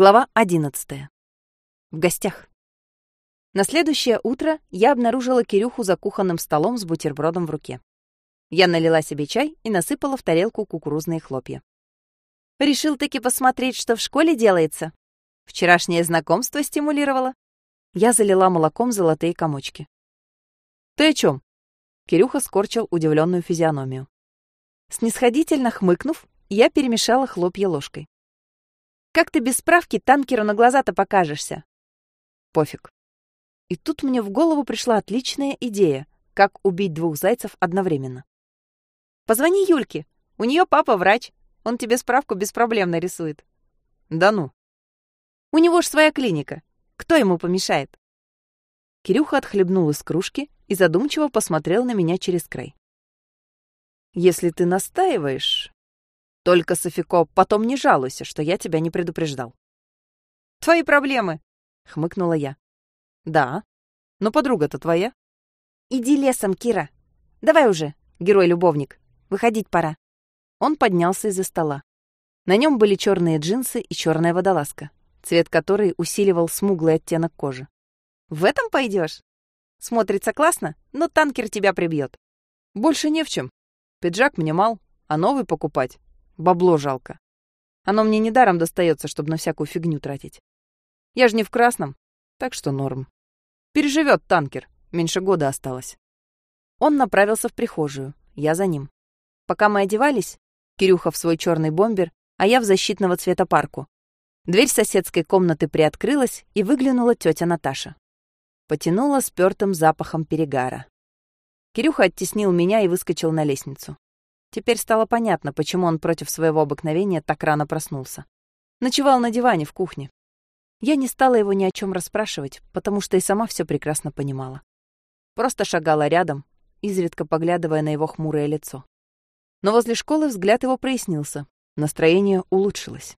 Глава 11. В гостях. На следующее утро я обнаружила Кирюху за кухонным столом с бутербродом в руке. Я налила себе чай и насыпала в тарелку кукурузные хлопья. Решил таки посмотреть, что в школе делается. Вчерашнее знакомство стимулировало. Я залила молоком золотые комочки. «Ты о чем? Кирюха скорчил удивленную физиономию. Снисходительно хмыкнув, я перемешала хлопья ложкой. Как ты без справки танкеру на глаза-то покажешься? Пофиг. И тут мне в голову пришла отличная идея, как убить двух зайцев одновременно. Позвони Юльке. У нее папа врач. Он тебе справку без проблем нарисует. Да ну. У него ж своя клиника. Кто ему помешает? Кирюха отхлебнул из кружки и задумчиво посмотрел на меня через край. Если ты настаиваешь, только, Софико, потом не жалуйся, что я тебя не предупреждал. Твои проблемы, хмыкнула я. Да. Но подруга-то твоя. Иди лесом, Кира. Давай уже, герой-любовник. Выходить пора. Он поднялся из-за стола. На нем были черные джинсы и черная водолазка, цвет которой усиливал смуглый оттенок кожи. В этом пойдешь? Смотрится классно, но танкер тебя прибьет. Больше не в чем. Пиджак мне мал, а новый покупать Бабло жалко. Оно мне недаром достается, чтобы на всякую фигню тратить. Я же не в красном, так что норм. Переживет танкер, меньше года осталось. Он направился в прихожую, я за ним. Пока мы одевались, Кирюха в свой черный бомбер, а я в защитного цвета парку. Дверь соседской комнаты приоткрылась, и выглянула тетя Наташа. Потянула спёртым запахом перегара. Кирюха оттеснил меня и выскочил на лестницу. Теперь стало понятно, почему он против своего обыкновения так рано проснулся. Ночевал на диване в кухне. Я не стала его ни о чем расспрашивать, потому что и сама все прекрасно понимала. Просто шагала рядом, изредка поглядывая на его хмурое лицо. Но возле школы взгляд его прояснился, настроение улучшилось.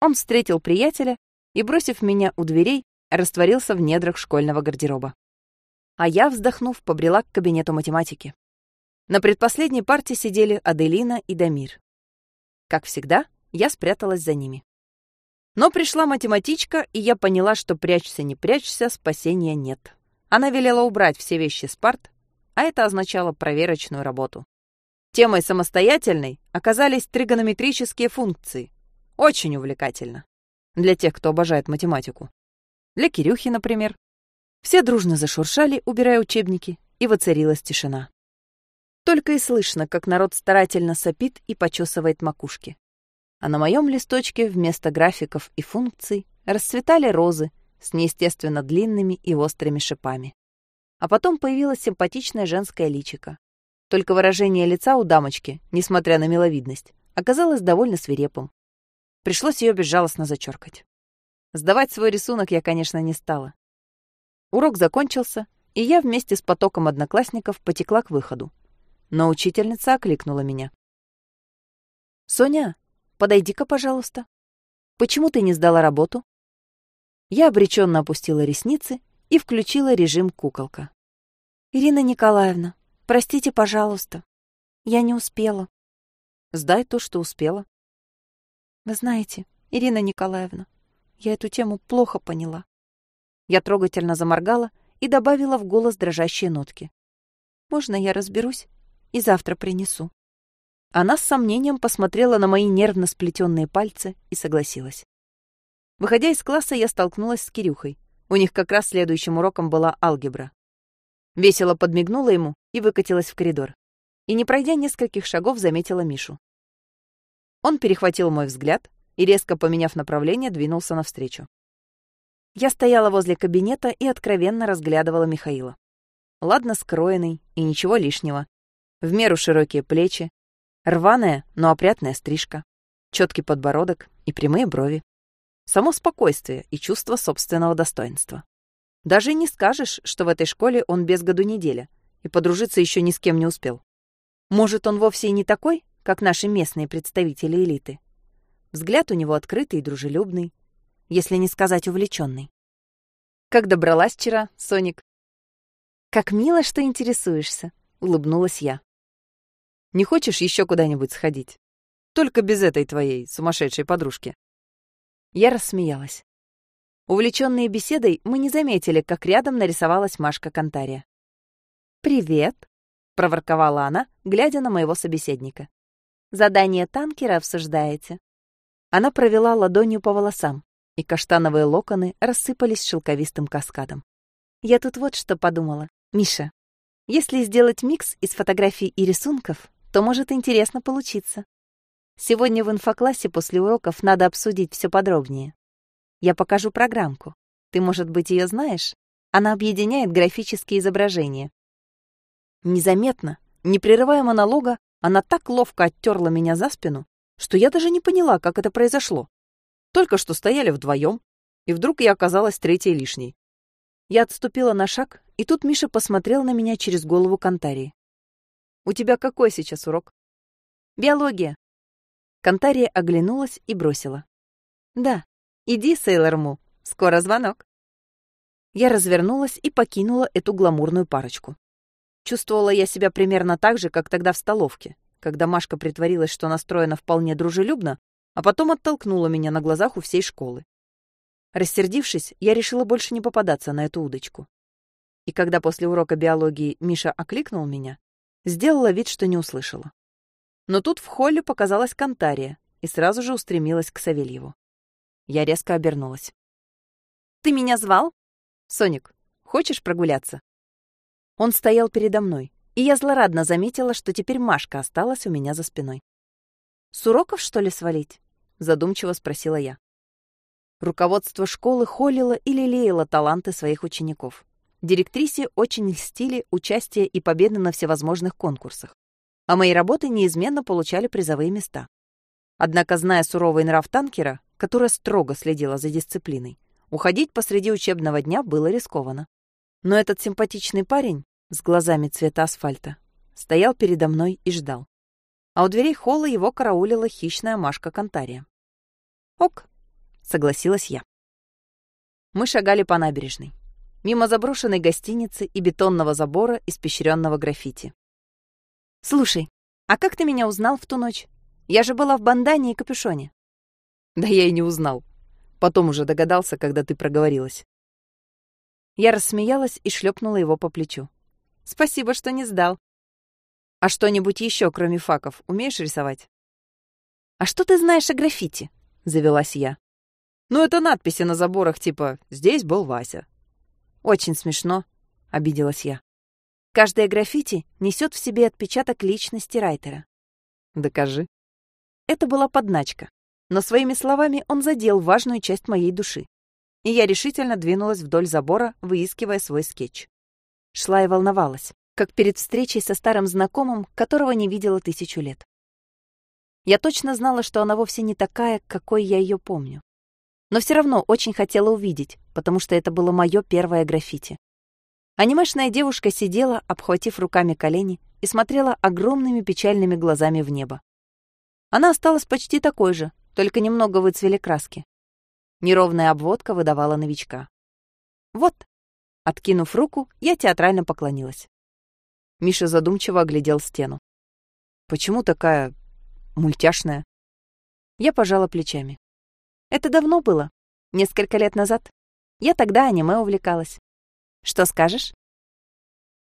Он встретил приятеля и, бросив меня у дверей, растворился в недрах школьного гардероба. А я, вздохнув, побрела к кабинету математики. На предпоследней парте сидели Аделина и Дамир. Как всегда, я спряталась за ними. Но пришла математичка, и я поняла, что прячься не прячься, спасения нет. Она велела убрать все вещи с парт, а это означало проверочную работу. Темой самостоятельной оказались тригонометрические функции. Очень увлекательно. Для тех, кто обожает математику. Для Кирюхи, например. Все дружно зашуршали, убирая учебники, и воцарилась тишина. Только и слышно, как народ старательно сопит и почесывает макушки. А на моем листочке вместо графиков и функций расцветали розы с неестественно длинными и острыми шипами. А потом появилась симпатичная женская личико. Только выражение лица у дамочки, несмотря на миловидность, оказалось довольно свирепым. Пришлось ее безжалостно зачеркать. Сдавать свой рисунок я, конечно, не стала. Урок закончился, и я вместе с потоком одноклассников потекла к выходу, но учительница окликнула меня. «Соня, подойди-ка, пожалуйста. Почему ты не сдала работу?» Я обреченно опустила ресницы и включила режим куколка. «Ирина Николаевна, простите, пожалуйста. Я не успела». «Сдай то, что успела». «Вы знаете, Ирина Николаевна, я эту тему плохо поняла». Я трогательно заморгала и добавила в голос дрожащие нотки. «Можно я разберусь и завтра принесу». Она с сомнением посмотрела на мои нервно сплетенные пальцы и согласилась. Выходя из класса, я столкнулась с Кирюхой. У них как раз следующим уроком была алгебра. Весело подмигнула ему и выкатилась в коридор. И, не пройдя нескольких шагов, заметила Мишу. Он перехватил мой взгляд и, резко поменяв направление, двинулся навстречу. Я стояла возле кабинета и откровенно разглядывала Михаила. Ладно скроенный и ничего лишнего, в меру широкие плечи, рваная, но опрятная стрижка, четкий подбородок и прямые брови. Само спокойствие и чувство собственного достоинства. Даже не скажешь, что в этой школе он без году неделя и подружиться еще ни с кем не успел. Может, он вовсе и не такой, как наши местные представители элиты. Взгляд у него открытый и дружелюбный, если не сказать увлеченный. Как добралась вчера, Соник? Как мило, что интересуешься, улыбнулась я. Не хочешь еще куда-нибудь сходить? Только без этой твоей сумасшедшей подружки. Я рассмеялась. Увлеченные беседой, мы не заметили, как рядом нарисовалась Машка Кантария. «Привет», — проворковала она, глядя на моего собеседника. «Задание танкера обсуждаете?» Она провела ладонью по волосам, и каштановые локоны рассыпались шелковистым каскадом. «Я тут вот что подумала. Миша, если сделать микс из фотографий и рисунков, то может интересно получиться. Сегодня в инфоклассе после уроков надо обсудить все подробнее. Я покажу программку. Ты, может быть, ее знаешь? Она объединяет графические изображения. Незаметно, не прерывая монолога, она так ловко оттерла меня за спину, что я даже не поняла, как это произошло. Только что стояли вдвоем, и вдруг я оказалась третьей лишней. Я отступила на шаг, и тут Миша посмотрел на меня через голову Кантарии. «У тебя какой сейчас урок?» «Биология». Кантария оглянулась и бросила. «Да, иди, Сейлор Му, скоро звонок». Я развернулась и покинула эту гламурную парочку. Чувствовала я себя примерно так же, как тогда в столовке, когда Машка притворилась, что настроена вполне дружелюбно, а потом оттолкнула меня на глазах у всей школы. Рассердившись, я решила больше не попадаться на эту удочку. И когда после урока биологии Миша окликнул меня, сделала вид, что не услышала. Но тут в холле показалась Кантария и сразу же устремилась к Савельеву. Я резко обернулась. «Ты меня звал?» «Соник, хочешь прогуляться?» Он стоял передо мной, и я злорадно заметила, что теперь Машка осталась у меня за спиной. «С уроков, что ли, свалить?» — задумчиво спросила я. Руководство школы холило и лелеяло таланты своих учеников. Директрисе очень льстили участие и победы на всевозможных конкурсах, а мои работы неизменно получали призовые места. Однако, зная суровый нрав танкера, которая строго следила за дисциплиной, уходить посреди учебного дня было рискованно. Но этот симпатичный парень с глазами цвета асфальта стоял передо мной и ждал а у дверей холла его караулила хищная Машка Кантария. «Ок», — согласилась я. Мы шагали по набережной, мимо заброшенной гостиницы и бетонного забора, испещренного граффити. «Слушай, а как ты меня узнал в ту ночь? Я же была в бандане и капюшоне». «Да я и не узнал. Потом уже догадался, когда ты проговорилась». Я рассмеялась и шлепнула его по плечу. «Спасибо, что не сдал. А что-нибудь еще, кроме факов, умеешь рисовать? А что ты знаешь о граффити? Завелась я. Ну, это надписи на заборах типа «Здесь был Вася». Очень смешно, обиделась я. Каждое граффити несет в себе отпечаток личности Райтера. Докажи. Это была подначка, но своими словами он задел важную часть моей души. И я решительно двинулась вдоль забора, выискивая свой скетч. Шла и волновалась как перед встречей со старым знакомым, которого не видела тысячу лет. Я точно знала, что она вовсе не такая, какой я ее помню. Но все равно очень хотела увидеть, потому что это было мое первое граффити. Анимешная девушка сидела, обхватив руками колени, и смотрела огромными печальными глазами в небо. Она осталась почти такой же, только немного выцвели краски. Неровная обводка выдавала новичка. «Вот», — откинув руку, я театрально поклонилась. Миша задумчиво оглядел стену. «Почему такая... мультяшная?» Я пожала плечами. «Это давно было. Несколько лет назад. Я тогда аниме увлекалась. Что скажешь?»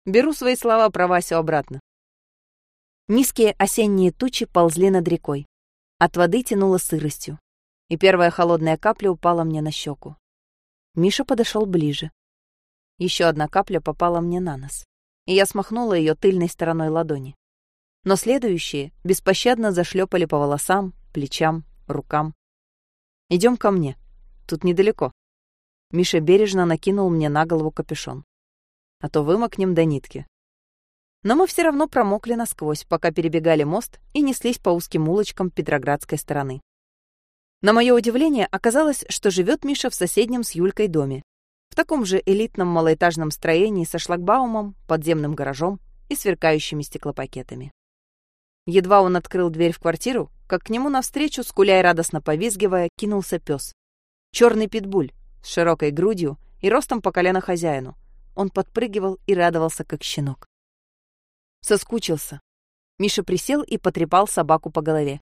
Беру свои слова про Васю обратно. Низкие осенние тучи ползли над рекой. От воды тянуло сыростью, и первая холодная капля упала мне на щеку. Миша подошел ближе. Еще одна капля попала мне на нос и я смахнула ее тыльной стороной ладони. Но следующие беспощадно зашлепали по волосам, плечам, рукам. Идем ко мне. Тут недалеко. Миша бережно накинул мне на голову капюшон. А то вымокнем до нитки. Но мы все равно промокли насквозь, пока перебегали мост и неслись по узким улочкам Петроградской стороны. На мое удивление оказалось, что живет Миша в соседнем с Юлькой доме, в таком же элитном малоэтажном строении со шлагбаумом, подземным гаражом и сверкающими стеклопакетами. Едва он открыл дверь в квартиру, как к нему навстречу, скуля и радостно повизгивая, кинулся пес. Черный питбуль с широкой грудью и ростом по колено хозяину. Он подпрыгивал и радовался, как щенок. Соскучился. Миша присел и потрепал собаку по голове.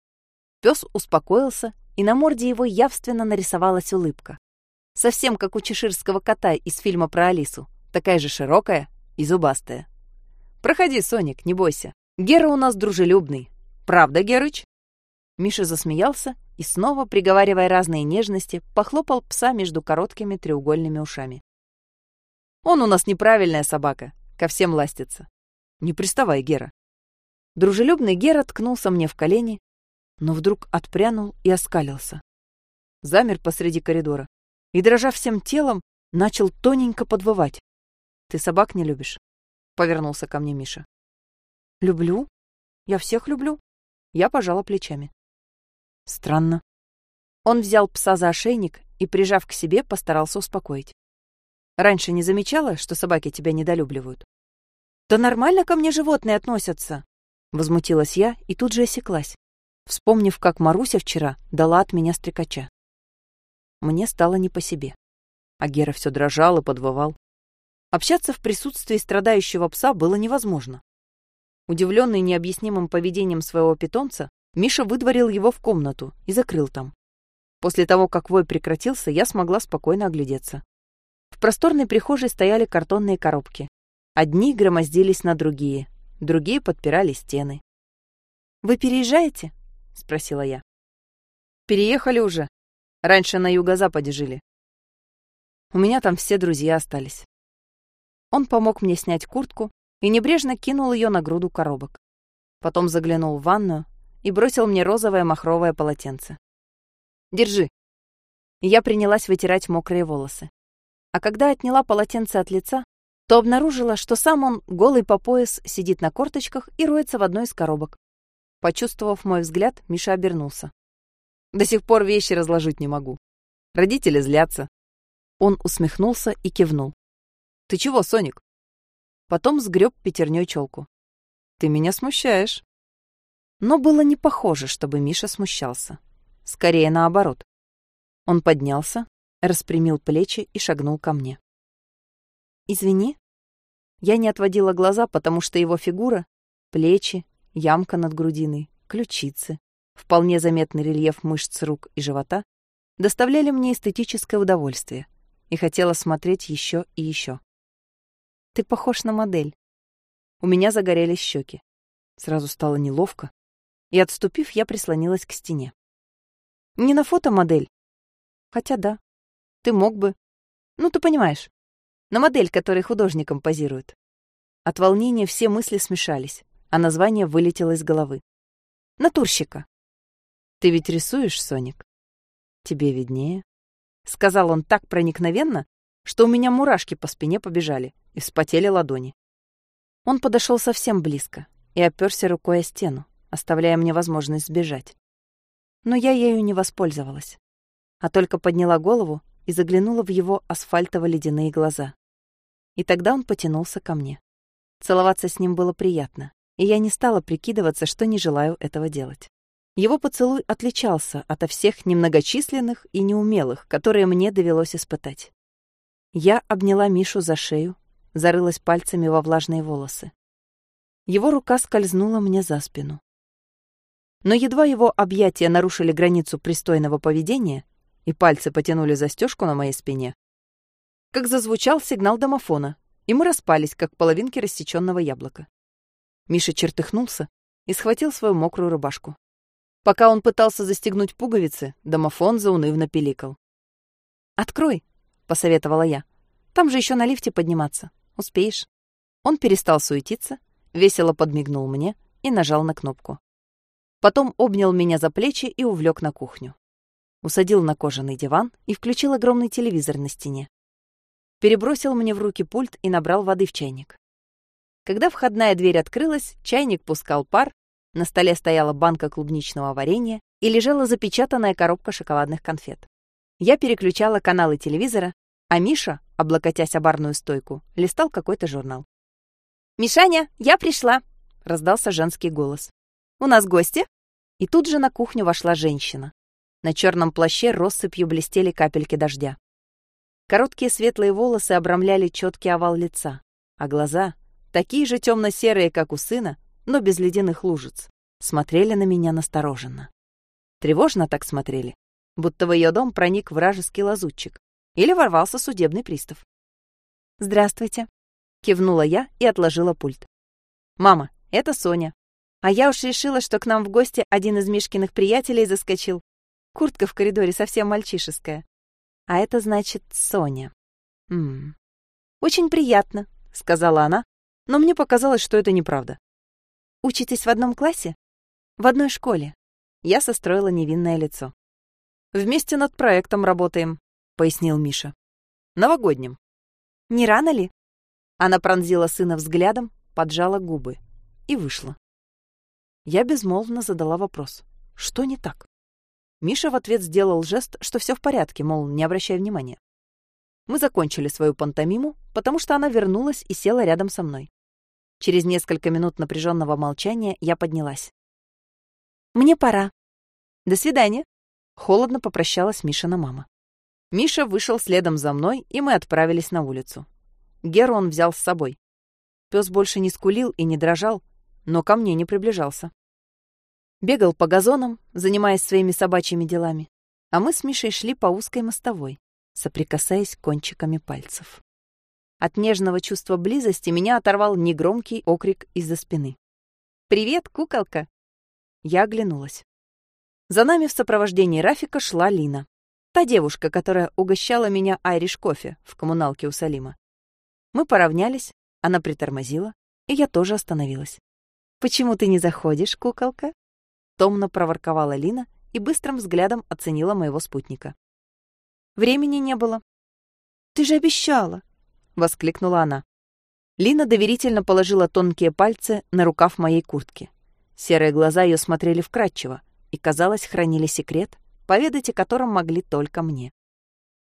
Пес успокоился и на морде его явственно нарисовалась улыбка. Совсем как у чеширского кота из фильма про Алису, такая же широкая и зубастая. «Проходи, Соник, не бойся. Гера у нас дружелюбный. Правда, Герыч?» Миша засмеялся и снова, приговаривая разные нежности, похлопал пса между короткими треугольными ушами. «Он у нас неправильная собака, ко всем ластится. Не приставай, Гера». Дружелюбный Гера ткнулся мне в колени, но вдруг отпрянул и оскалился. Замер посреди коридора и, дрожа всем телом, начал тоненько подвывать. «Ты собак не любишь?» — повернулся ко мне Миша. «Люблю. Я всех люблю». Я пожала плечами. Странно. Он взял пса за ошейник и, прижав к себе, постарался успокоить. Раньше не замечала, что собаки тебя недолюбливают? Да нормально ко мне животные относятся, возмутилась я и тут же осеклась, вспомнив, как Маруся вчера дала от меня стрекача. Мне стало не по себе. А Гера все дрожал и подвывал. Общаться в присутствии страдающего пса было невозможно. Удивленный необъяснимым поведением своего питомца, Миша выдворил его в комнату и закрыл там. После того, как вой прекратился, я смогла спокойно оглядеться. В просторной прихожей стояли картонные коробки. Одни громоздились на другие, другие подпирали стены. «Вы переезжаете?» — спросила я. «Переехали уже. Раньше на юго-западе жили. У меня там все друзья остались». Он помог мне снять куртку и небрежно кинул ее на груду коробок. Потом заглянул в ванную, и бросил мне розовое махровое полотенце. «Держи». Я принялась вытирать мокрые волосы. А когда отняла полотенце от лица, то обнаружила, что сам он, голый по пояс, сидит на корточках и роется в одной из коробок. Почувствовав мой взгляд, Миша обернулся. «До сих пор вещи разложить не могу. Родители злятся». Он усмехнулся и кивнул. «Ты чего, Соник?» Потом сгреб пятерней челку. «Ты меня смущаешь». Но было не похоже, чтобы Миша смущался. Скорее наоборот. Он поднялся, распрямил плечи и шагнул ко мне. «Извини». Я не отводила глаза, потому что его фигура, плечи, ямка над грудиной, ключицы, вполне заметный рельеф мышц рук и живота доставляли мне эстетическое удовольствие, и хотела смотреть еще и еще. «Ты похож на модель». У меня загорелись щеки. Сразу стало неловко, и, отступив, я прислонилась к стене. Не на фото модель. Хотя да, ты мог бы. Ну, ты понимаешь. На модель, которая художником позирует. От волнения все мысли смешались, а название вылетело из головы. Натурщика. Ты ведь рисуешь, Соник? Тебе виднее. Сказал он так проникновенно, что у меня мурашки по спине побежали и вспотели ладони. Он подошел совсем близко и оперся рукой о стену, оставляя мне возможность сбежать. Но я ею не воспользовалась, а только подняла голову и заглянула в его асфальтово-ледяные глаза. И тогда он потянулся ко мне. Целоваться с ним было приятно, и я не стала прикидываться, что не желаю этого делать. Его поцелуй отличался ото всех немногочисленных и неумелых, которые мне довелось испытать. Я обняла Мишу за шею, зарылась пальцами во влажные волосы. Его рука скользнула мне за спину. Но едва его объятия нарушили границу пристойного поведения, и пальцы потянули застежку на моей спине, как зазвучал сигнал домофона, и мы распались, как половинки рассеченного яблока. Миша чертыхнулся и схватил свою мокрую рубашку. Пока он пытался застегнуть пуговицы, домофон заунывно пиликал. «Открой», — посоветовала я. «Там же еще на лифте подниматься. Успеешь». Он перестал суетиться, весело подмигнул мне и нажал на кнопку. Потом обнял меня за плечи и увлек на кухню. Усадил на кожаный диван и включил огромный телевизор на стене. Перебросил мне в руки пульт и набрал воды в чайник. Когда входная дверь открылась, чайник пускал пар, на столе стояла банка клубничного варенья и лежала запечатанная коробка шоколадных конфет. Я переключала каналы телевизора, а Миша, облокотясь о барную стойку, листал какой-то журнал. «Мишаня, я пришла!» — раздался женский голос. У нас гости?» И тут же на кухню вошла женщина. На черном плаще россыпью блестели капельки дождя. Короткие светлые волосы обрамляли четкий овал лица, а глаза, такие же темно-серые, как у сына, но без ледяных лужиц, смотрели на меня настороженно. Тревожно так смотрели, будто в ее дом проник вражеский лазутчик или ворвался судебный пристав. «Здравствуйте», — кивнула я и отложила пульт. «Мама, это Соня. А я уж решила, что к нам в гости один из Мишкиных приятелей заскочил. Куртка в коридоре совсем мальчишеская. А это значит Соня. М -м. «Очень приятно», — сказала она, но мне показалось, что это неправда. «Учитесь в одном классе?» «В одной школе». Я состроила невинное лицо. «Вместе над проектом работаем», — пояснил Миша. «Новогодним». «Не рано ли?» Она пронзила сына взглядом, поджала губы и вышла. Я безмолвно задала вопрос. Что не так? Миша в ответ сделал жест, что все в порядке, мол, не обращай внимания. Мы закончили свою пантомиму, потому что она вернулась и села рядом со мной. Через несколько минут напряженного молчания я поднялась. «Мне пора. До свидания», — холодно попрощалась Мишина мама. Миша вышел следом за мной, и мы отправились на улицу. Геру он взял с собой. Пес больше не скулил и не дрожал, но ко мне не приближался. Бегал по газонам, занимаясь своими собачьими делами, а мы с Мишей шли по узкой мостовой, соприкасаясь кончиками пальцев. От нежного чувства близости меня оторвал негромкий окрик из-за спины. «Привет, куколка!» Я оглянулась. За нами в сопровождении Рафика шла Лина. Та девушка, которая угощала меня айриш-кофе в коммуналке у Салима. Мы поравнялись, она притормозила, и я тоже остановилась. «Почему ты не заходишь, куколка?» Томно проворковала Лина и быстрым взглядом оценила моего спутника. Времени не было. «Ты же обещала!» — воскликнула она. Лина доверительно положила тонкие пальцы на рукав моей куртки. Серые глаза ее смотрели вкрадчиво и, казалось, хранили секрет, поведать о котором могли только мне.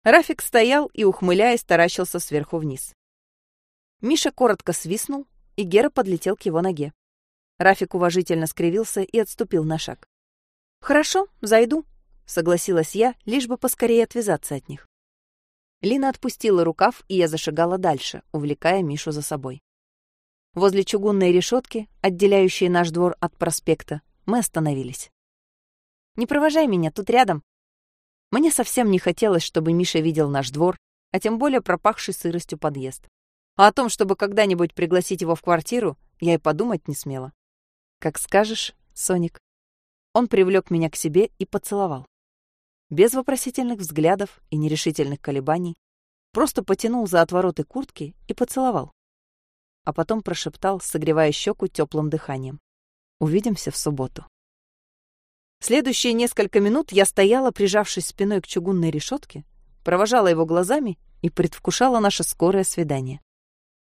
Рафик стоял и, ухмыляясь, таращился сверху вниз. Миша коротко свистнул, и Гера подлетел к его ноге. Рафик уважительно скривился и отступил на шаг. «Хорошо, зайду», — согласилась я, лишь бы поскорее отвязаться от них. Лина отпустила рукав, и я зашагала дальше, увлекая Мишу за собой. Возле чугунной решетки, отделяющей наш двор от проспекта, мы остановились. «Не провожай меня, тут рядом». Мне совсем не хотелось, чтобы Миша видел наш двор, а тем более пропахший сыростью подъезд. А о том, чтобы когда-нибудь пригласить его в квартиру, я и подумать не смела. «Как скажешь, Соник». Он привлек меня к себе и поцеловал. Без вопросительных взглядов и нерешительных колебаний, просто потянул за отвороты куртки и поцеловал. А потом прошептал, согревая щеку теплым дыханием. «Увидимся в субботу». Следующие несколько минут я стояла, прижавшись спиной к чугунной решетке, провожала его глазами и предвкушала наше скорое свидание.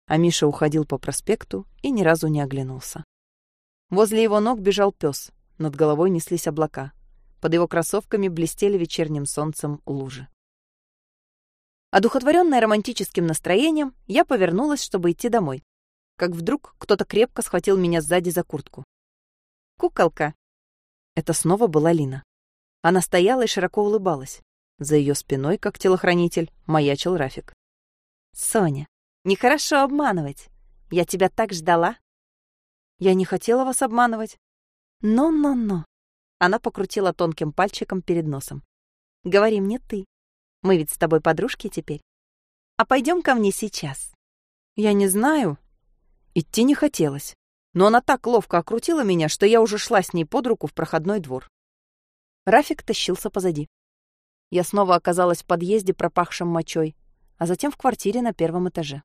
А Миша уходил по проспекту и ни разу не оглянулся. Возле его ног бежал пес, над головой неслись облака. Под его кроссовками блестели вечерним солнцем лужи. Одухотворенная романтическим настроением, я повернулась, чтобы идти домой. Как вдруг кто-то крепко схватил меня сзади за куртку. «Куколка!» Это снова была Лина. Она стояла и широко улыбалась. За ее спиной, как телохранитель, маячил Рафик. «Соня, нехорошо обманывать. Я тебя так ждала!» Я не хотела вас обманывать. Но-но-но. Она покрутила тонким пальчиком перед носом. Говори мне ты. Мы ведь с тобой подружки теперь. А пойдем ко мне сейчас. Я не знаю. Идти не хотелось. Но она так ловко окрутила меня, что я уже шла с ней под руку в проходной двор. Рафик тащился позади. Я снова оказалась в подъезде, пропахшем мочой, а затем в квартире на первом этаже.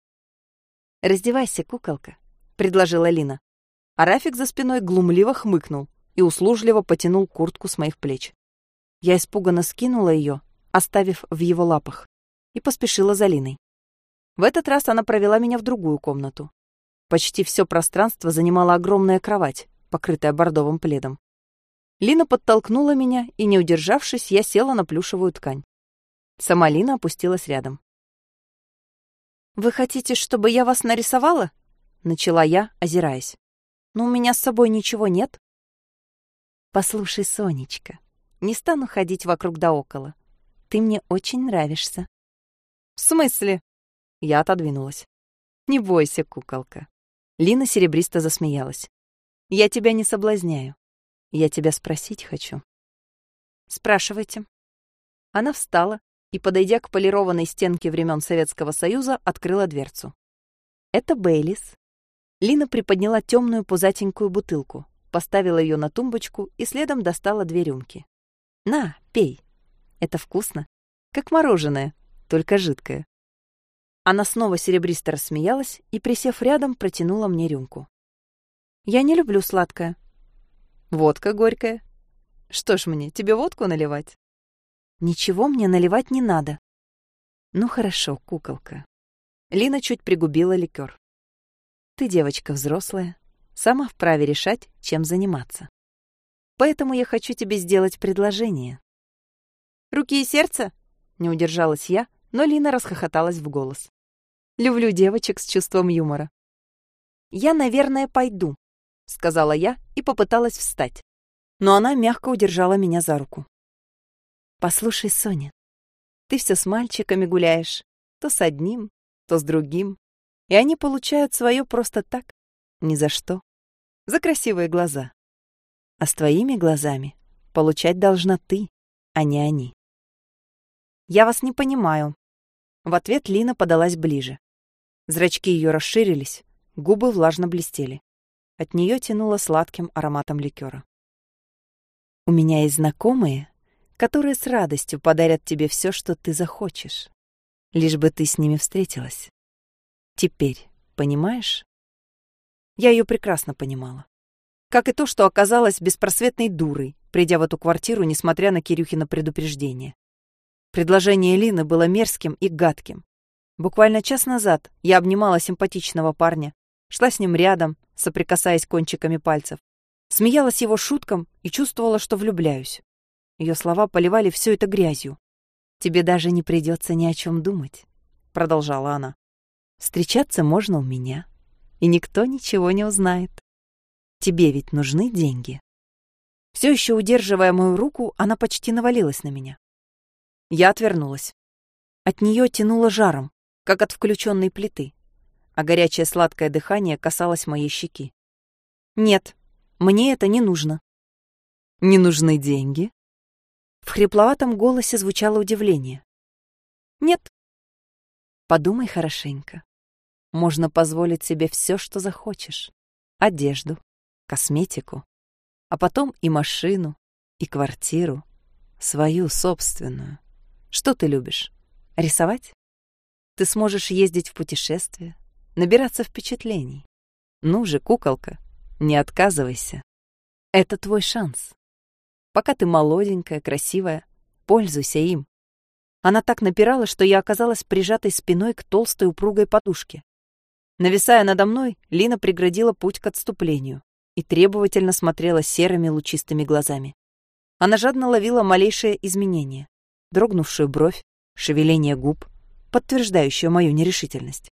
«Раздевайся, куколка», — предложила Лина а Рафик за спиной глумливо хмыкнул и услужливо потянул куртку с моих плеч. Я испуганно скинула ее, оставив в его лапах, и поспешила за Линой. В этот раз она провела меня в другую комнату. Почти все пространство занимала огромная кровать, покрытая бордовым пледом. Лина подтолкнула меня, и, не удержавшись, я села на плюшевую ткань. Сама Лина опустилась рядом. «Вы хотите, чтобы я вас нарисовала?» — начала я, озираясь. Но у меня с собой ничего нет. Послушай, Сонечка, не стану ходить вокруг да около. Ты мне очень нравишься. В смысле? Я отодвинулась. Не бойся, куколка. Лина серебристо засмеялась. Я тебя не соблазняю. Я тебя спросить хочу. Спрашивайте. Она встала и, подойдя к полированной стенке времен Советского Союза, открыла дверцу. Это Бейлис. Лина приподняла темную пузатенькую бутылку, поставила ее на тумбочку и следом достала две рюмки. «На, пей. Это вкусно. Как мороженое, только жидкое». Она снова серебристо рассмеялась и, присев рядом, протянула мне рюмку. «Я не люблю сладкое». «Водка горькая. Что ж мне, тебе водку наливать?» «Ничего мне наливать не надо». «Ну хорошо, куколка». Лина чуть пригубила ликер. «Ты девочка взрослая, сама вправе решать, чем заниматься. Поэтому я хочу тебе сделать предложение». «Руки и сердце?» — не удержалась я, но Лина расхохоталась в голос. Люблю девочек с чувством юмора. «Я, наверное, пойду», — сказала я и попыталась встать. Но она мягко удержала меня за руку. «Послушай, Соня, ты все с мальчиками гуляешь, то с одним, то с другим, и они получают свое просто так, ни за что, за красивые глаза. А с твоими глазами получать должна ты, а не они». «Я вас не понимаю». В ответ Лина подалась ближе. Зрачки ее расширились, губы влажно блестели. От нее тянуло сладким ароматом ликера. «У меня есть знакомые, которые с радостью подарят тебе все, что ты захочешь, лишь бы ты с ними встретилась. Теперь, понимаешь?» Я ее прекрасно понимала. Как и то, что оказалась беспросветной дурой, придя в эту квартиру, несмотря на Кирюхина предупреждение. Предложение Лины было мерзким и гадким, Буквально час назад я обнимала симпатичного парня, шла с ним рядом, соприкасаясь кончиками пальцев, смеялась его шуткам и чувствовала, что влюбляюсь. Ее слова поливали все это грязью. «Тебе даже не придется ни о чем думать», — продолжала она. «Встречаться можно у меня, и никто ничего не узнает. Тебе ведь нужны деньги». Все еще удерживая мою руку, она почти навалилась на меня. Я отвернулась. От нее тянуло жаром, как от включенной плиты, а горячее сладкое дыхание касалось моей щеки. «Нет, мне это не нужно». «Не нужны деньги?» В хрипловатом голосе звучало удивление. «Нет». «Подумай хорошенько. Можно позволить себе все, что захочешь. Одежду, косметику, а потом и машину, и квартиру, свою собственную. Что ты любишь? Рисовать? Ты сможешь ездить в путешествия, набираться впечатлений. Ну же, куколка, не отказывайся. Это твой шанс. Пока ты молоденькая, красивая, пользуйся им. Она так напирала, что я оказалась прижатой спиной к толстой упругой подушке. Нависая надо мной, Лина преградила путь к отступлению и требовательно смотрела серыми лучистыми глазами. Она жадно ловила малейшее изменение, дрогнувшую бровь, шевеление губ, подтверждающую мою нерешительность.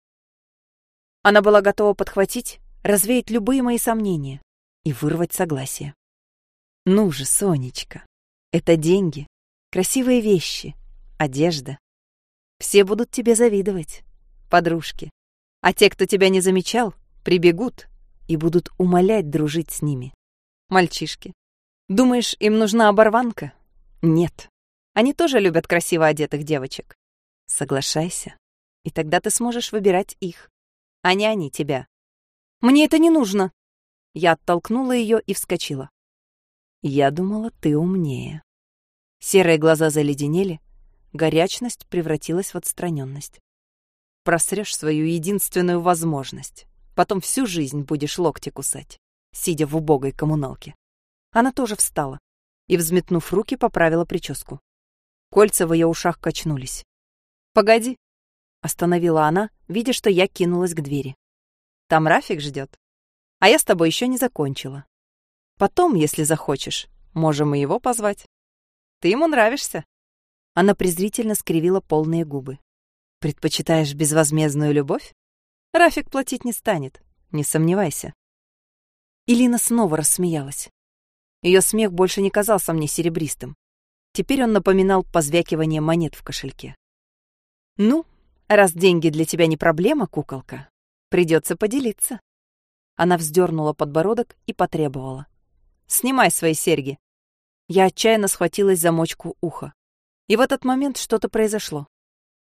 Она была готова подхватить, развеять любые мои сомнения и вырвать согласие. Ну же, Сонечка, это деньги, красивые вещи, одежда. Все будут тебе завидовать, подружки. А те, кто тебя не замечал, прибегут и будут умолять дружить с ними. Мальчишки. Думаешь, им нужна оборванка? Нет. Они тоже любят красиво одетых девочек. Соглашайся, и тогда ты сможешь выбирать их, а не они тебя. Мне это не нужно. Я оттолкнула ее и вскочила. Я думала, ты умнее. Серые глаза заледенели, горячность превратилась в отстраненность. Просрешь свою единственную возможность. Потом всю жизнь будешь локти кусать, сидя в убогой коммуналке. Она тоже встала и, взметнув руки, поправила прическу. Кольца в ее ушах качнулись. «Погоди», — остановила она, видя, что я кинулась к двери. «Там Рафик ждет, а я с тобой еще не закончила. Потом, если захочешь, можем и его позвать. Ты ему нравишься». Она презрительно скривила полные губы. «Предпочитаешь безвозмездную любовь? Рафик платить не станет, не сомневайся». Илина снова рассмеялась. Ее смех больше не казался мне серебристым. Теперь он напоминал позвякивание монет в кошельке. «Ну, раз деньги для тебя не проблема, куколка, придется поделиться». Она вздернула подбородок и потребовала. «Снимай свои серьги». Я отчаянно схватилась за мочку уха. И в этот момент что-то произошло.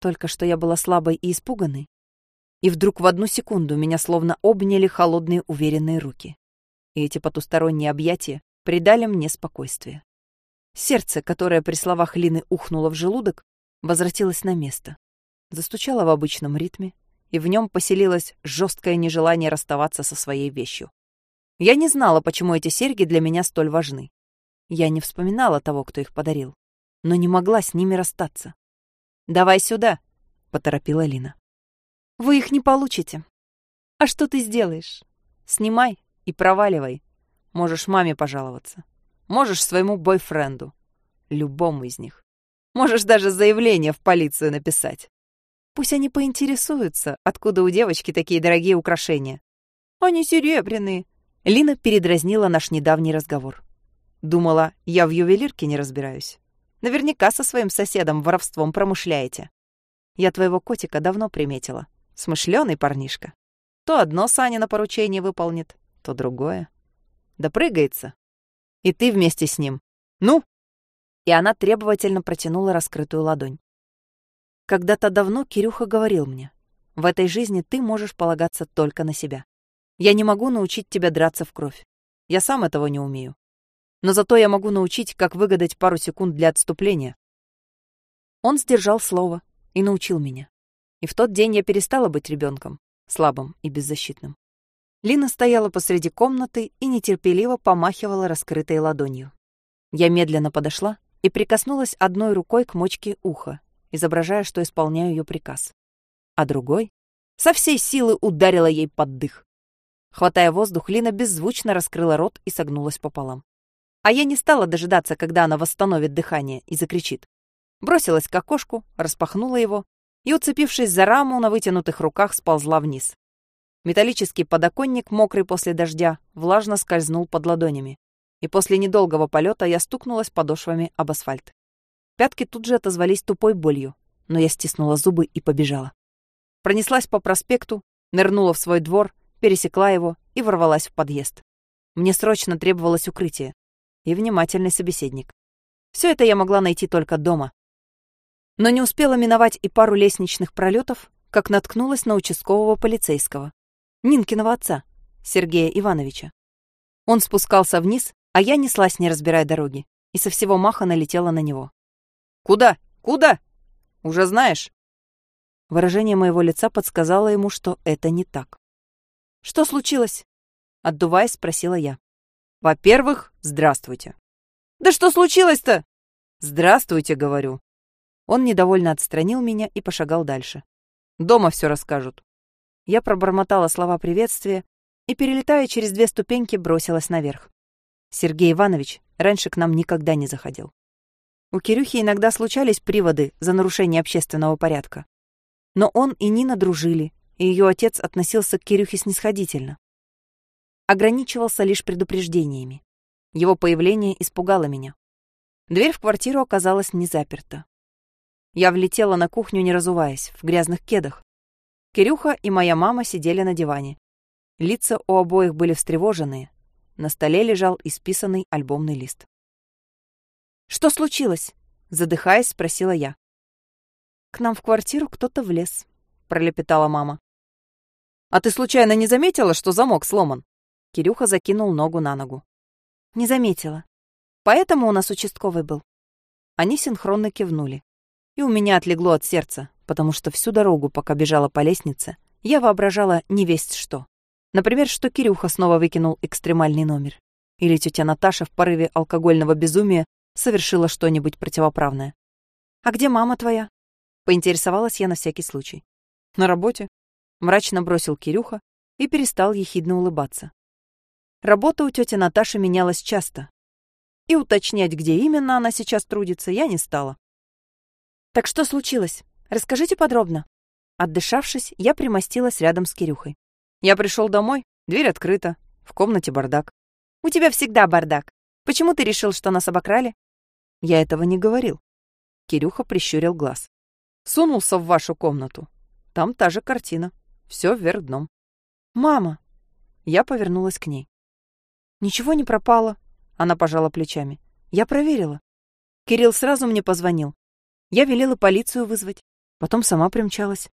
Только что я была слабой и испуганной, и вдруг в одну секунду меня словно обняли холодные уверенные руки. И эти потусторонние объятия придали мне спокойствие. Сердце, которое при словах Лины ухнуло в желудок, возвратилось на место. Застучало в обычном ритме, и в нем поселилось жесткое нежелание расставаться со своей вещью. Я не знала, почему эти серьги для меня столь важны. Я не вспоминала того, кто их подарил, но не могла с ними расстаться. «Давай сюда», — поторопила Лина. «Вы их не получите. А что ты сделаешь? Снимай и проваливай. Можешь маме пожаловаться. Можешь своему бойфренду. Любому из них. Можешь даже заявление в полицию написать. Пусть они поинтересуются, откуда у девочки такие дорогие украшения. Они серебряные. Лина передразнила наш недавний разговор. Думала, я в ювелирке не разбираюсь. Наверняка со своим соседом воровством промышляете. Я твоего котика давно приметила. Смышленый парнишка. То одно Саня на поручение выполнит, то другое. Да прыгается. И ты вместе с ним. Ну? И она требовательно протянула раскрытую ладонь. Когда-то давно Кирюха говорил мне, в этой жизни ты можешь полагаться только на себя. Я не могу научить тебя драться в кровь. Я сам этого не умею но зато я могу научить, как выгадать пару секунд для отступления. Он сдержал слово и научил меня. И в тот день я перестала быть ребенком, слабым и беззащитным. Лина стояла посреди комнаты и нетерпеливо помахивала раскрытой ладонью. Я медленно подошла и прикоснулась одной рукой к мочке уха, изображая, что исполняю ее приказ. А другой со всей силы ударила ей под дых. Хватая воздух, Лина беззвучно раскрыла рот и согнулась пополам. А я не стала дожидаться, когда она восстановит дыхание и закричит. Бросилась к окошку, распахнула его и, уцепившись за раму, на вытянутых руках сползла вниз. Металлический подоконник, мокрый после дождя, влажно скользнул под ладонями. И после недолгого полета я стукнулась подошвами об асфальт. Пятки тут же отозвались тупой болью, но я стиснула зубы и побежала. Пронеслась по проспекту, нырнула в свой двор, пересекла его и ворвалась в подъезд. Мне срочно требовалось укрытие, и внимательный собеседник. Все это я могла найти только дома. Но не успела миновать и пару лестничных пролетов, как наткнулась на участкового полицейского, Нинкиного отца, Сергея Ивановича. Он спускался вниз, а я неслась, не разбирая дороги, и со всего маха налетела на него. «Куда? Куда? Уже знаешь?» Выражение моего лица подсказало ему, что это не так. «Что случилось?» Отдуваясь, спросила я. Во-первых, здравствуйте. Да что случилось-то? Здравствуйте, говорю. Он недовольно отстранил меня и пошагал дальше. Дома все расскажут. Я пробормотала слова приветствия и, перелетая через две ступеньки, бросилась наверх. Сергей Иванович раньше к нам никогда не заходил. У Кирюхи иногда случались приводы за нарушение общественного порядка. Но он и Нина дружили, и ее отец относился к Кирюхе снисходительно ограничивался лишь предупреждениями. Его появление испугало меня. Дверь в квартиру оказалась не заперта. Я влетела на кухню, не разуваясь, в грязных кедах. Кирюха и моя мама сидели на диване. Лица у обоих были встревоженные. На столе лежал исписанный альбомный лист. «Что случилось?» — задыхаясь, спросила я. «К нам в квартиру кто-то влез», — пролепетала мама. «А ты случайно не заметила, что замок сломан?» Кирюха закинул ногу на ногу. «Не заметила. Поэтому у нас участковый был». Они синхронно кивнули. И у меня отлегло от сердца, потому что всю дорогу, пока бежала по лестнице, я воображала не весть что. Например, что Кирюха снова выкинул экстремальный номер. Или тетя Наташа в порыве алкогольного безумия совершила что-нибудь противоправное. «А где мама твоя?» Поинтересовалась я на всякий случай. «На работе», — мрачно бросил Кирюха и перестал ехидно улыбаться. Работа у тети Наташи менялась часто. И уточнять, где именно она сейчас трудится, я не стала. «Так что случилось? Расскажите подробно». Отдышавшись, я примостилась рядом с Кирюхой. Я пришел домой, дверь открыта, в комнате бардак. «У тебя всегда бардак. Почему ты решил, что нас обокрали?» Я этого не говорил. Кирюха прищурил глаз. Сунулся в вашу комнату. Там та же картина. Все вверх дном. «Мама!» Я повернулась к ней. Ничего не пропало. Она пожала плечами. Я проверила. Кирилл сразу мне позвонил. Я велела полицию вызвать, потом сама примчалась.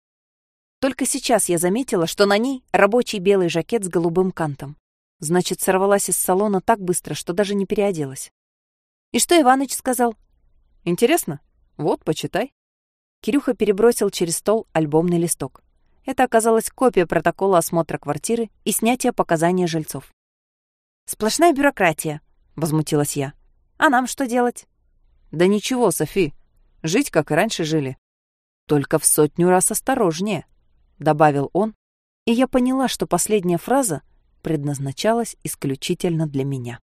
Только сейчас я заметила, что на ней рабочий белый жакет с голубым кантом. Значит, сорвалась из салона так быстро, что даже не переоделась. И что Иваныч сказал? Интересно? Вот, почитай. Кирюха перебросил через стол альбомный листок. Это оказалась копия протокола осмотра квартиры и снятия показаний жильцов. «Сплошная бюрократия», — возмутилась я. «А нам что делать?» «Да ничего, Софи. Жить, как и раньше жили. Только в сотню раз осторожнее», — добавил он, и я поняла, что последняя фраза предназначалась исключительно для меня.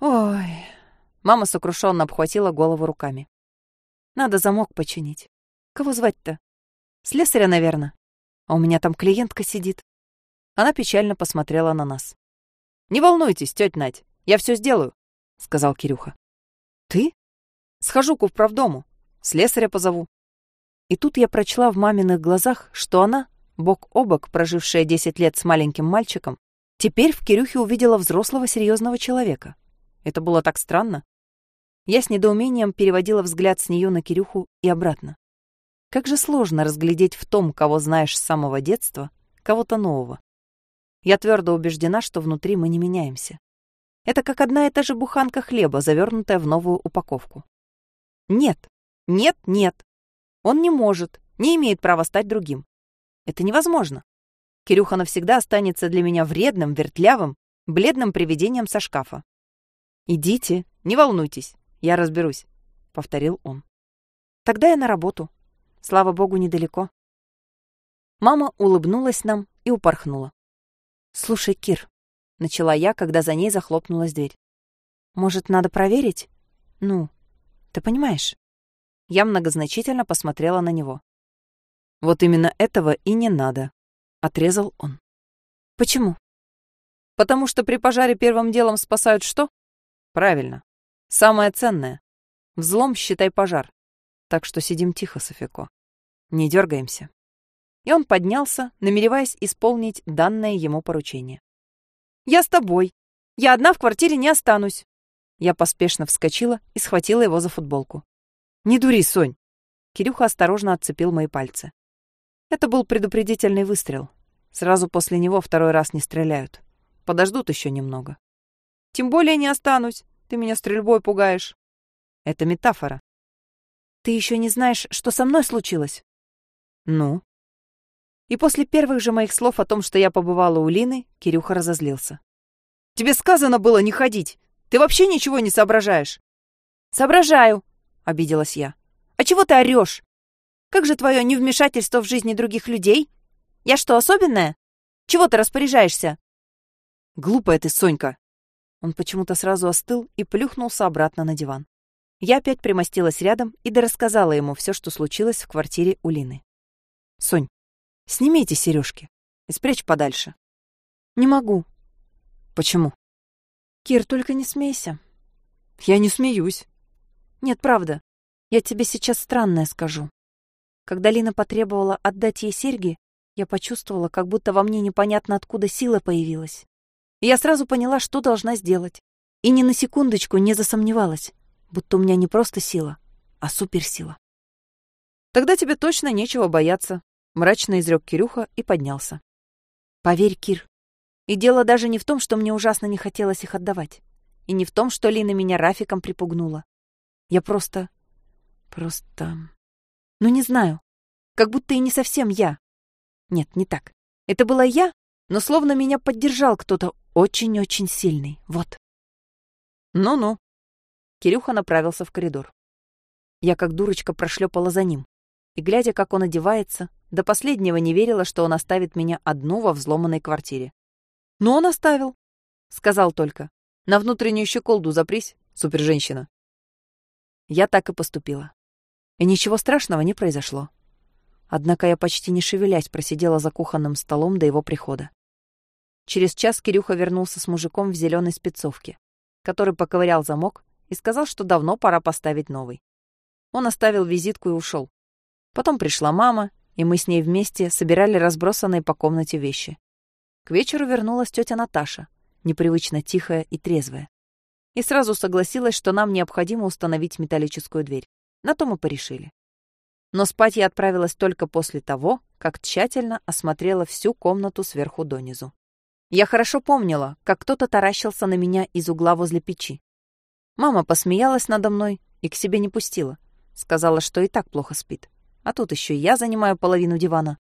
«Ой...» — мама сокрушенно обхватила голову руками. «Надо замок починить. Кого звать-то? Слесаря, наверное. А у меня там клиентка сидит». Она печально посмотрела на нас. «Не волнуйтесь, тетя Надь, я все сделаю», — сказал Кирюха. «Ты?» «Схожу к управдому, слесаря позову». И тут я прочла в маминых глазах, что она, бок о бок прожившая десять лет с маленьким мальчиком, теперь в Кирюхе увидела взрослого серьезного человека. Это было так странно. Я с недоумением переводила взгляд с нее на Кирюху и обратно. Как же сложно разглядеть в том, кого знаешь с самого детства, кого-то нового. Я твердо убеждена, что внутри мы не меняемся. Это как одна и та же буханка хлеба, завернутая в новую упаковку. Нет, нет, нет. Он не может, не имеет права стать другим. Это невозможно. Кирюха навсегда останется для меня вредным, вертлявым, бледным привидением со шкафа. «Идите, не волнуйтесь, я разберусь», — повторил он. «Тогда я на работу. Слава богу, недалеко». Мама улыбнулась нам и упорхнула. «Слушай, Кир», — начала я, когда за ней захлопнулась дверь. «Может, надо проверить? Ну, ты понимаешь?» Я многозначительно посмотрела на него. «Вот именно этого и не надо», — отрезал он. «Почему?» «Потому что при пожаре первым делом спасают что?» «Правильно. Самое ценное. Взлом, считай, пожар. Так что сидим тихо, Софико. Не дергаемся и он поднялся, намереваясь исполнить данное ему поручение. «Я с тобой. Я одна в квартире не останусь». Я поспешно вскочила и схватила его за футболку. «Не дури, Сонь!» Кирюха осторожно отцепил мои пальцы. Это был предупредительный выстрел. Сразу после него второй раз не стреляют. Подождут еще немного. «Тем более не останусь. Ты меня стрельбой пугаешь». Это метафора. «Ты еще не знаешь, что со мной случилось?» «Ну?» И после первых же моих слов о том, что я побывала у Лины, Кирюха разозлился. «Тебе сказано было не ходить! Ты вообще ничего не соображаешь!» «Соображаю!» — обиделась я. «А чего ты орешь? Как же твое невмешательство в жизни других людей? Я что, особенная? Чего ты распоряжаешься?» «Глупая ты, Сонька!» Он почему-то сразу остыл и плюхнулся обратно на диван. Я опять примостилась рядом и дорассказала ему все, что случилось в квартире у Лины. «Сонь, Сними эти сережки и спрячь подальше. Не могу. Почему? Кир, только не смейся. Я не смеюсь. Нет, правда. Я тебе сейчас странное скажу. Когда Лина потребовала отдать ей серьги, я почувствовала, как будто во мне непонятно откуда сила появилась. И я сразу поняла, что должна сделать. И ни на секундочку не засомневалась, будто у меня не просто сила, а суперсила. Тогда тебе точно нечего бояться, Мрачно изрек Кирюха и поднялся. Поверь, Кир, и дело даже не в том, что мне ужасно не хотелось их отдавать. И не в том, что Лина меня Рафиком припугнула. Я просто... просто... Ну, не знаю. Как будто и не совсем я. Нет, не так. Это была я, но словно меня поддержал кто-то очень-очень сильный. Вот. Ну-ну. Кирюха направился в коридор. Я как дурочка прошлепала за ним. И, глядя, как он одевается, до последнего не верила, что он оставит меня одну во взломанной квартире. Но он оставил. Сказал только. На внутреннюю щеколду запрись, суперженщина. Я так и поступила. И ничего страшного не произошло. Однако я почти не шевелясь просидела за кухонным столом до его прихода. Через час Кирюха вернулся с мужиком в зеленой спецовке, который поковырял замок и сказал, что давно пора поставить новый. Он оставил визитку и ушел. Потом пришла мама, и мы с ней вместе собирали разбросанные по комнате вещи. К вечеру вернулась тетя Наташа, непривычно тихая и трезвая. И сразу согласилась, что нам необходимо установить металлическую дверь. На то мы порешили. Но спать я отправилась только после того, как тщательно осмотрела всю комнату сверху донизу. Я хорошо помнила, как кто-то таращился на меня из угла возле печи. Мама посмеялась надо мной и к себе не пустила. Сказала, что и так плохо спит. А тут еще я занимаю половину дивана.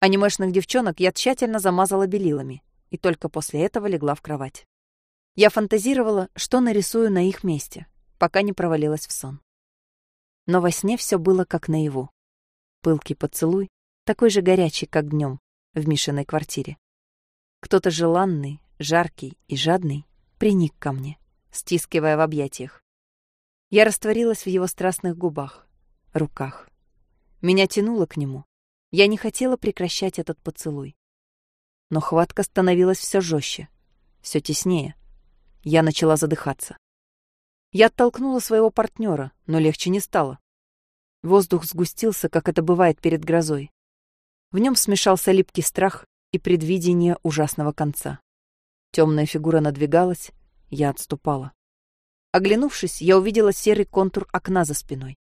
Анимешных девчонок я тщательно замазала белилами и только после этого легла в кровать. Я фантазировала, что нарисую на их месте, пока не провалилась в сон. Но во сне все было как наяву. Пылкий поцелуй, такой же горячий, как днем в Мишиной квартире. Кто-то желанный, жаркий и жадный приник ко мне, стискивая в объятиях. Я растворилась в его страстных губах, руках. Меня тянуло к нему. Я не хотела прекращать этот поцелуй. Но хватка становилась все жестче, все теснее. Я начала задыхаться. Я оттолкнула своего партнера, но легче не стало. Воздух сгустился, как это бывает перед грозой. В нем смешался липкий страх и предвидение ужасного конца. Темная фигура надвигалась, я отступала. Оглянувшись, я увидела серый контур окна за спиной.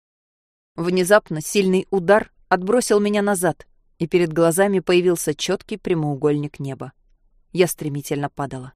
Внезапно сильный удар отбросил меня назад, и перед глазами появился четкий прямоугольник неба. Я стремительно падала.